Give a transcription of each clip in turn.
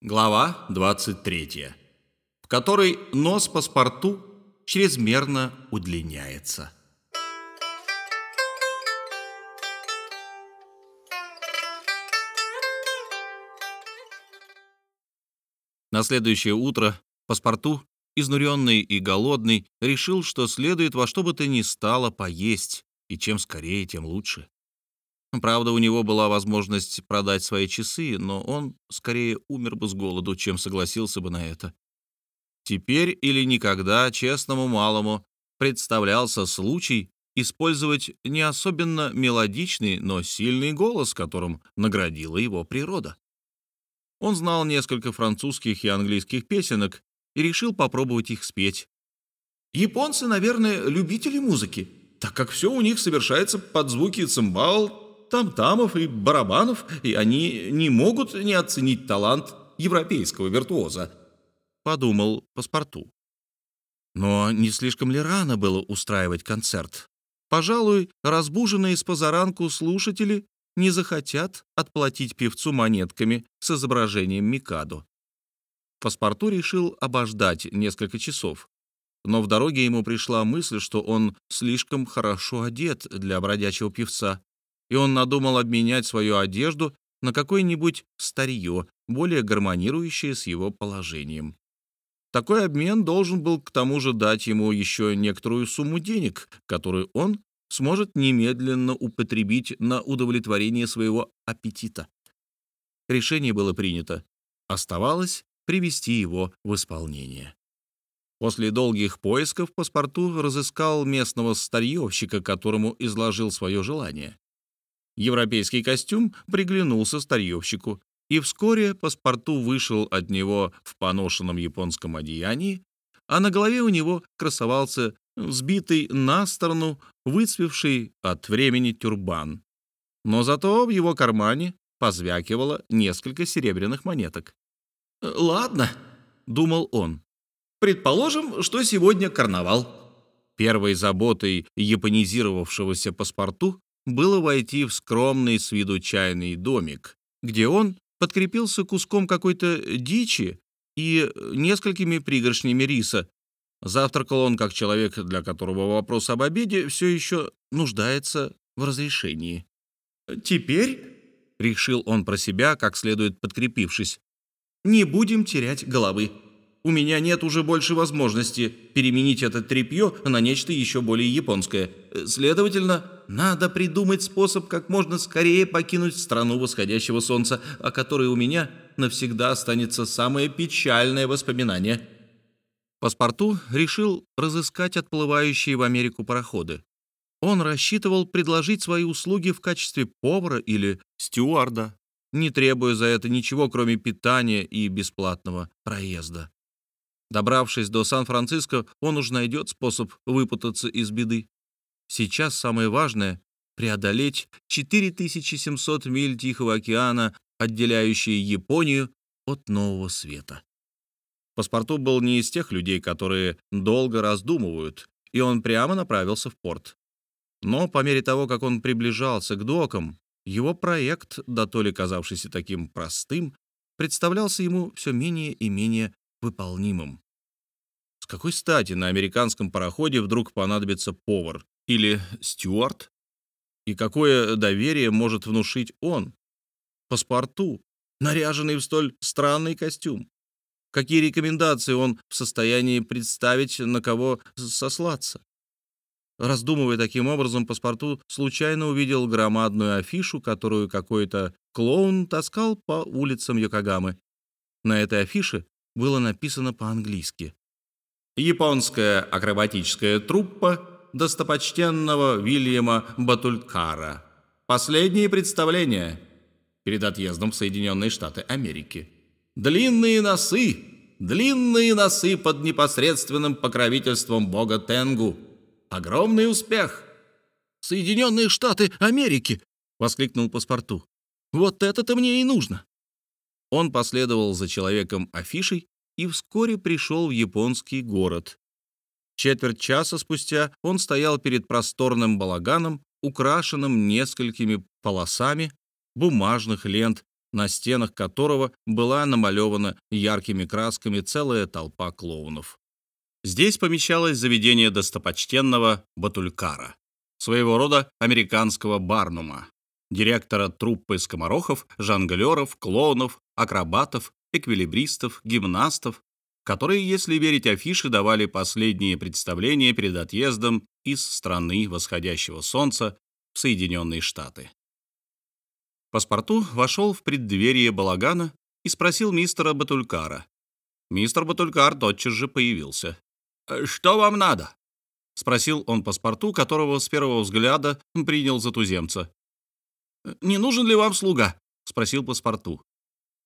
Глава 23, в которой нос паспорту чрезмерно удлиняется. На следующее утро паспорту, изнуренный и голодный, решил, что следует во что бы то ни стало поесть, и чем скорее, тем лучше. Правда, у него была возможность продать свои часы, но он скорее умер бы с голоду, чем согласился бы на это. Теперь или никогда честному малому представлялся случай использовать не особенно мелодичный, но сильный голос, которым наградила его природа. Он знал несколько французских и английских песенок и решил попробовать их спеть. Японцы, наверное, любители музыки, так как все у них совершается под звуки цимбал, там-тамов и барабанов, и они не могут не оценить талант европейского виртуоза», — подумал паспорту. Но не слишком ли рано было устраивать концерт? Пожалуй, разбуженные с позаранку слушатели не захотят отплатить певцу монетками с изображением Микадо. Паспорту решил обождать несколько часов, но в дороге ему пришла мысль, что он слишком хорошо одет для бродячего певца, и он надумал обменять свою одежду на какое-нибудь старье, более гармонирующее с его положением. Такой обмен должен был к тому же дать ему еще некоторую сумму денег, которую он сможет немедленно употребить на удовлетворение своего аппетита. Решение было принято. Оставалось привести его в исполнение. После долгих поисков паспорту разыскал местного старьевщика, которому изложил свое желание. Европейский костюм приглянулся старьевщику, и вскоре паспорту вышел от него в поношенном японском одеянии, а на голове у него красовался сбитый на сторону, выцвевший от времени тюрбан. Но зато в его кармане позвякивало несколько серебряных монеток. «Ладно», — думал он, — «предположим, что сегодня карнавал». Первой заботой японизировавшегося паспорту было войти в скромный с виду чайный домик, где он подкрепился куском какой-то дичи и несколькими пригоршнями риса. Завтракал он как человек, для которого вопрос об обеде все еще нуждается в разрешении. «Теперь», — решил он про себя, как следует подкрепившись, — «не будем терять головы. У меня нет уже больше возможности переменить это тряпье на нечто еще более японское. Следовательно, надо придумать способ как можно скорее покинуть страну восходящего солнца, о которой у меня навсегда останется самое печальное воспоминание. Паспорту решил разыскать отплывающие в Америку пароходы. Он рассчитывал предложить свои услуги в качестве повара или стюарда, не требуя за это ничего, кроме питания и бесплатного проезда. Добравшись до Сан-Франциско, он уж найдет способ выпутаться из беды. Сейчас самое важное — преодолеть 4700 миль Тихого океана, отделяющие Японию от Нового Света. Паспорту был не из тех людей, которые долго раздумывают, и он прямо направился в порт. Но по мере того, как он приближался к докам, его проект, да то ли казавшийся таким простым, представлялся ему все менее и менее выполнимым. С какой стати на американском пароходе вдруг понадобится повар или стюард? И какое доверие может внушить он? Паспорту, наряженный в столь странный костюм. Какие рекомендации он в состоянии представить, на кого сослаться? Раздумывая таким образом, паспорту случайно увидел громадную афишу, которую какой-то клоун таскал по улицам Йокогамы. На этой афише было написано по-английски. «Японская акробатическая труппа достопочтенного Вильяма Батулькара. Последние представления перед отъездом в Соединенные Штаты Америки. Длинные носы, длинные носы под непосредственным покровительством бога Тенгу. Огромный успех. «Соединенные Штаты Америки!» — воскликнул паспорту. «Вот это-то мне и нужно!» Он последовал за человеком афишей и вскоре пришел в японский город, Четверть часа спустя он стоял перед просторным балаганом, украшенным несколькими полосами бумажных лент на стенах которого была намалевана яркими красками целая толпа клоунов. Здесь помещалось заведение достопочтенного Батулькара, своего рода американского Барнума, директора труппы скоморохов, жонглеров, клоунов, акробатов, эквилибристов, гимнастов, которые, если верить афише, давали последние представления перед отъездом из страны восходящего солнца в Соединенные Штаты. Паспорту вошел в преддверие балагана и спросил мистера Батулькара. Мистер Батулькар тотчас же появился. «Что вам надо?» — спросил он паспорту, которого с первого взгляда принял за туземца. «Не нужен ли вам слуга?» — спросил паспорту.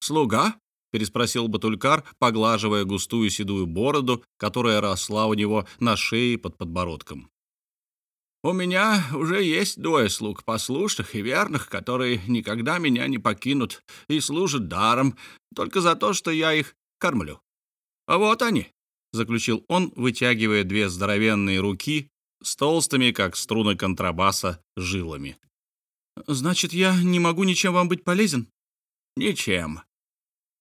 «Слуга?» — переспросил Батулькар, поглаживая густую седую бороду, которая росла у него на шее под подбородком. «У меня уже есть двое слуг, послушных и верных, которые никогда меня не покинут и служат даром, только за то, что я их кормлю. А вот они», — заключил он, вытягивая две здоровенные руки с толстыми, как струны контрабаса, жилами. «Значит, я не могу ничем вам быть полезен?» «Ничем»,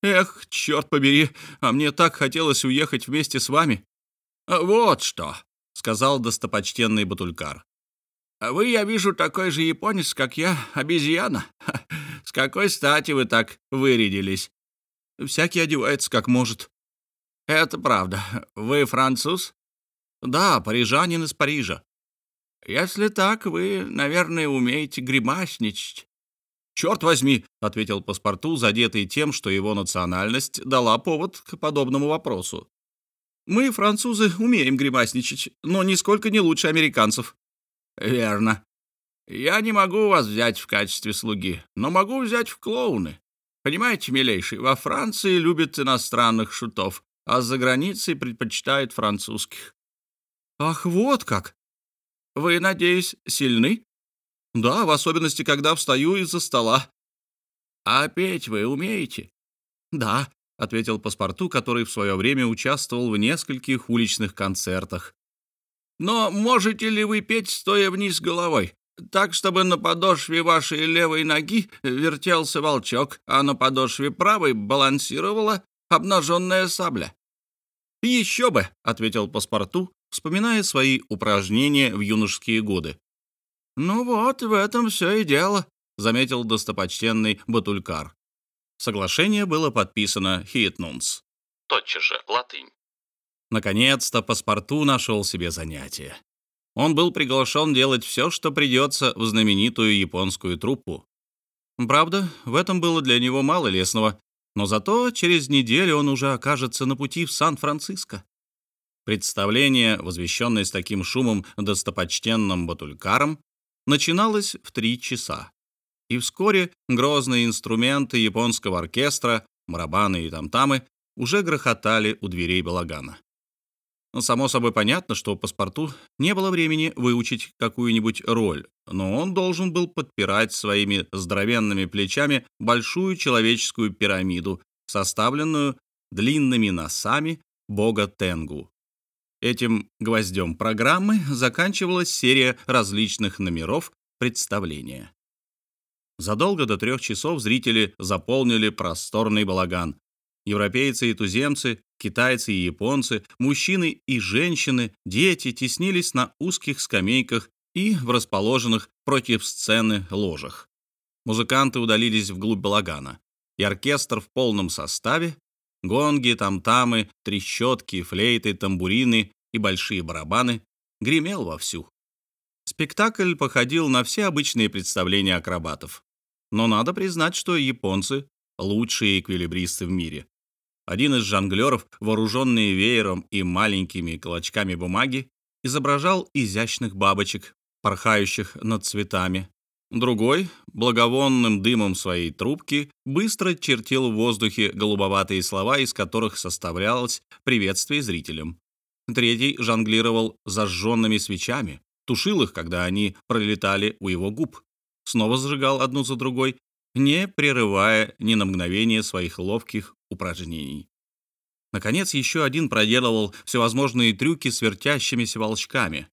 Эх, черт побери, а мне так хотелось уехать вместе с вами. Вот что, сказал достопочтенный Батулькар. Вы, я вижу, такой же японец, как я, обезьяна. С какой стати вы так вырядились? Всякий одевается как может. Это правда. Вы француз? Да, парижанин из Парижа. Если так, вы, наверное, умеете гримасничать. «Черт возьми», — ответил паспорту, задетый тем, что его национальность дала повод к подобному вопросу. «Мы, французы, умеем гримасничать, но нисколько не лучше американцев». «Верно. Я не могу вас взять в качестве слуги, но могу взять в клоуны. Понимаете, милейший, во Франции любят иностранных шутов, а за границей предпочитают французских». «Ах, вот как! Вы, надеюсь, сильны?» Да, в особенности, когда встаю из-за стола. А петь вы умеете? Да, ответил паспорту, который в свое время участвовал в нескольких уличных концертах. Но можете ли вы петь, стоя вниз головой? Так, чтобы на подошве вашей левой ноги вертелся волчок, а на подошве правой балансировала обнаженная сабля. «Еще бы», — ответил паспорту, вспоминая свои упражнения в юношеские годы. «Ну вот, в этом все и дело», — заметил достопочтенный Батулькар. Соглашение было подписано «Хитнунс». Тотчас же, латынь. Наконец-то паспорту нашел себе занятие. Он был приглашен делать все, что придется в знаменитую японскую труппу. Правда, в этом было для него мало лесного, но зато через неделю он уже окажется на пути в Сан-Франциско. Представление, возвещенное с таким шумом достопочтенным Батулькаром, начиналось в три часа. И вскоре грозные инструменты японского оркестра, барабаны и тамтамы уже грохотали у дверей балагана. Само собой понятно, что паспорту не было времени выучить какую-нибудь роль, но он должен был подпирать своими здоровенными плечами большую человеческую пирамиду, составленную длинными носами бога Тенгу. Этим гвоздем программы заканчивалась серия различных номеров представления. Задолго до трех часов зрители заполнили просторный балаган. Европейцы и туземцы, китайцы и японцы, мужчины и женщины, дети теснились на узких скамейках и в расположенных против сцены ложах. Музыканты удалились вглубь балагана, и оркестр в полном составе Гонги, тамтамы, трещотки, флейты, тамбурины и большие барабаны гремел вовсю. Спектакль походил на все обычные представления акробатов. Но надо признать, что японцы — лучшие эквилибристы в мире. Один из жонглеров, вооруженный веером и маленькими клочками бумаги, изображал изящных бабочек, порхающих над цветами, Другой, благовонным дымом своей трубки, быстро чертил в воздухе голубоватые слова, из которых составлялось приветствие зрителям. Третий жонглировал зажженными свечами, тушил их, когда они пролетали у его губ. Снова зажигал одну за другой, не прерывая ни на мгновение своих ловких упражнений. Наконец, еще один проделывал всевозможные трюки с вертящимися волчками.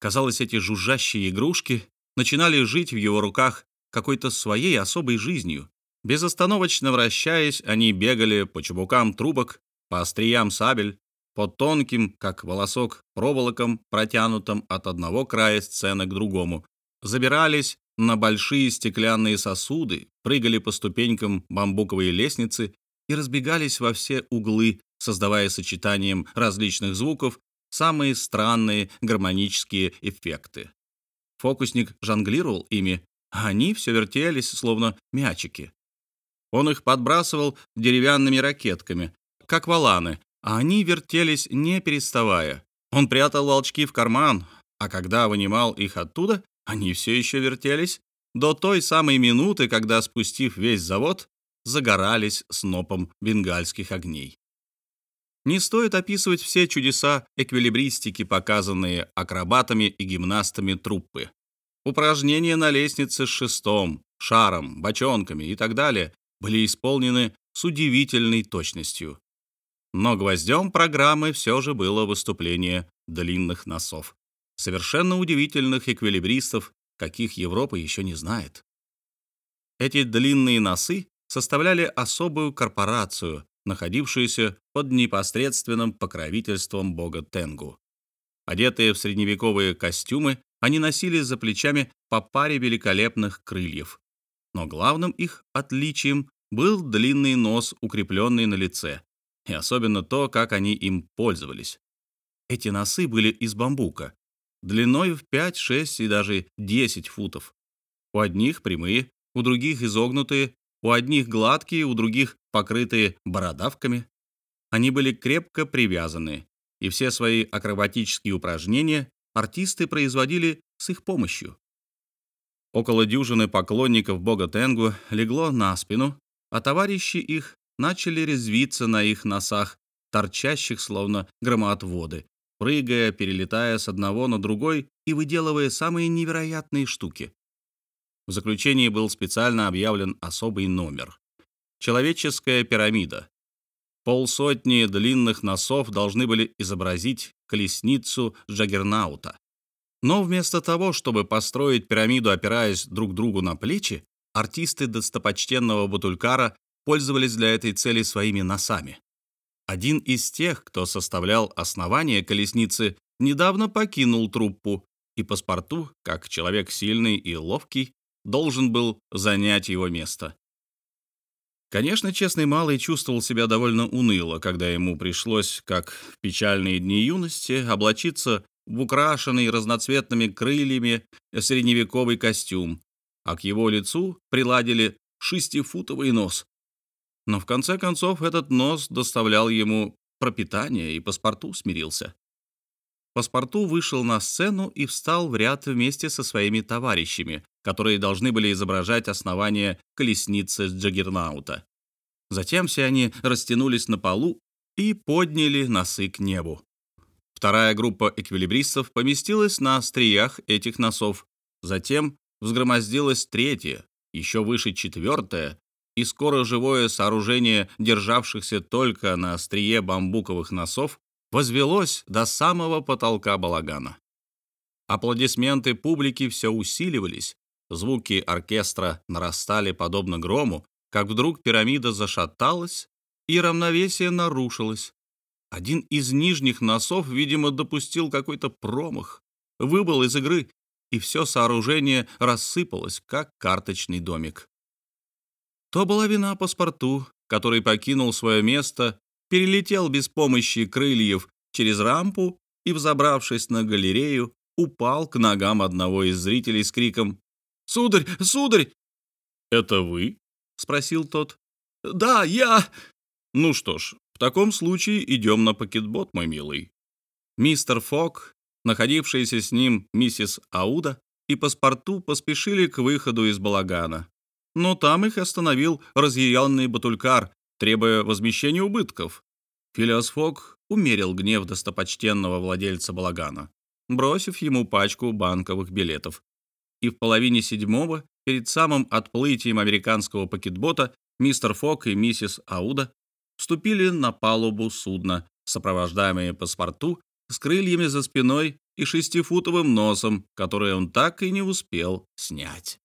Казалось, эти жужжащие игрушки начинали жить в его руках какой-то своей особой жизнью, Безостановочно вращаясь, они бегали по чубукам трубок, по остриям сабель, по тонким, как волосок, проволокам, протянутым от одного края сцены к другому, забирались на большие стеклянные сосуды, прыгали по ступенькам бамбуковой лестницы и разбегались во все углы, создавая сочетанием различных звуков самые странные гармонические эффекты. Фокусник жонглировал ими, а они все вертелись, словно мячики. Он их подбрасывал деревянными ракетками, как валаны, а они вертелись, не переставая. Он прятал волчки в карман, а когда вынимал их оттуда, они все еще вертелись до той самой минуты, когда, спустив весь завод, загорались снопом бенгальских огней. Не стоит описывать все чудеса эквилибристики, показанные акробатами и гимнастами труппы. Упражнения на лестнице с шестом, шаром, бочонками и так далее были исполнены с удивительной точностью. Но гвоздем программы все же было выступление длинных носов. Совершенно удивительных эквилибристов, каких Европа еще не знает. Эти длинные носы составляли особую корпорацию, находившуюся под непосредственным покровительством бога Тенгу. Одетые в средневековые костюмы, они носили за плечами по паре великолепных крыльев. Но главным их отличием был длинный нос, укрепленный на лице, и особенно то, как они им пользовались. Эти носы были из бамбука, длиной в 5, 6 и даже 10 футов. У одних прямые, у других изогнутые, у одних гладкие, у других покрытые бородавками. Они были крепко привязаны, и все свои акробатические упражнения артисты производили с их помощью. Около дюжины поклонников бога Тенгу легло на спину, а товарищи их начали резвиться на их носах, торчащих словно громоотводы, прыгая, перелетая с одного на другой и выделывая самые невероятные штуки. В заключении был специально объявлен особый номер. Человеческая пирамида. Полсотни длинных носов должны были изобразить колесницу Джаггернаута. Но вместо того, чтобы построить пирамиду, опираясь друг другу на плечи, артисты достопочтенного Батулькара пользовались для этой цели своими носами. Один из тех, кто составлял основание колесницы, недавно покинул труппу, и паспорту, как человек сильный и ловкий, должен был занять его место. Конечно, честный малый чувствовал себя довольно уныло, когда ему пришлось, как в печальные дни юности, облачиться в украшенный разноцветными крыльями средневековый костюм, а к его лицу приладили шестифутовый нос. Но в конце концов этот нос доставлял ему пропитание, и паспорту смирился. Паспорту вышел на сцену и встал в ряд вместе со своими товарищами, которые должны были изображать основание колесницы Джаггернаута. Затем все они растянулись на полу и подняли носы к небу. Вторая группа эквилибристов поместилась на остриях этих носов. Затем взгромоздилась третья, еще выше четвертая, и скоро живое сооружение, державшихся только на острие бамбуковых носов, возвелось до самого потолка балагана. Аплодисменты публики все усиливались, звуки оркестра нарастали подобно грому, как вдруг пирамида зашаталась, и равновесие нарушилось. Один из нижних носов, видимо, допустил какой-то промах, выбыл из игры, и все сооружение рассыпалось, как карточный домик. То была вина паспорту, который покинул свое место, перелетел без помощи крыльев через рампу и, взобравшись на галерею, упал к ногам одного из зрителей с криком «Сударь! Сударь!» «Это вы?» — спросил тот. «Да, я...» «Ну что ж, в таком случае идем на пакетбот, мой милый». Мистер Фок, находившаяся с ним миссис Ауда и паспорту поспешили к выходу из балагана но там их остановил разъяренный Батулькар, требуя возмещения убытков. Филиас Фок умерил гнев достопочтенного владельца балагана, бросив ему пачку банковых билетов. И в половине седьмого, перед самым отплытием американского пакетбота, мистер Фок и миссис Ауда вступили на палубу судна, сопровождаемые паспорту, с крыльями за спиной и шестифутовым носом, который он так и не успел снять.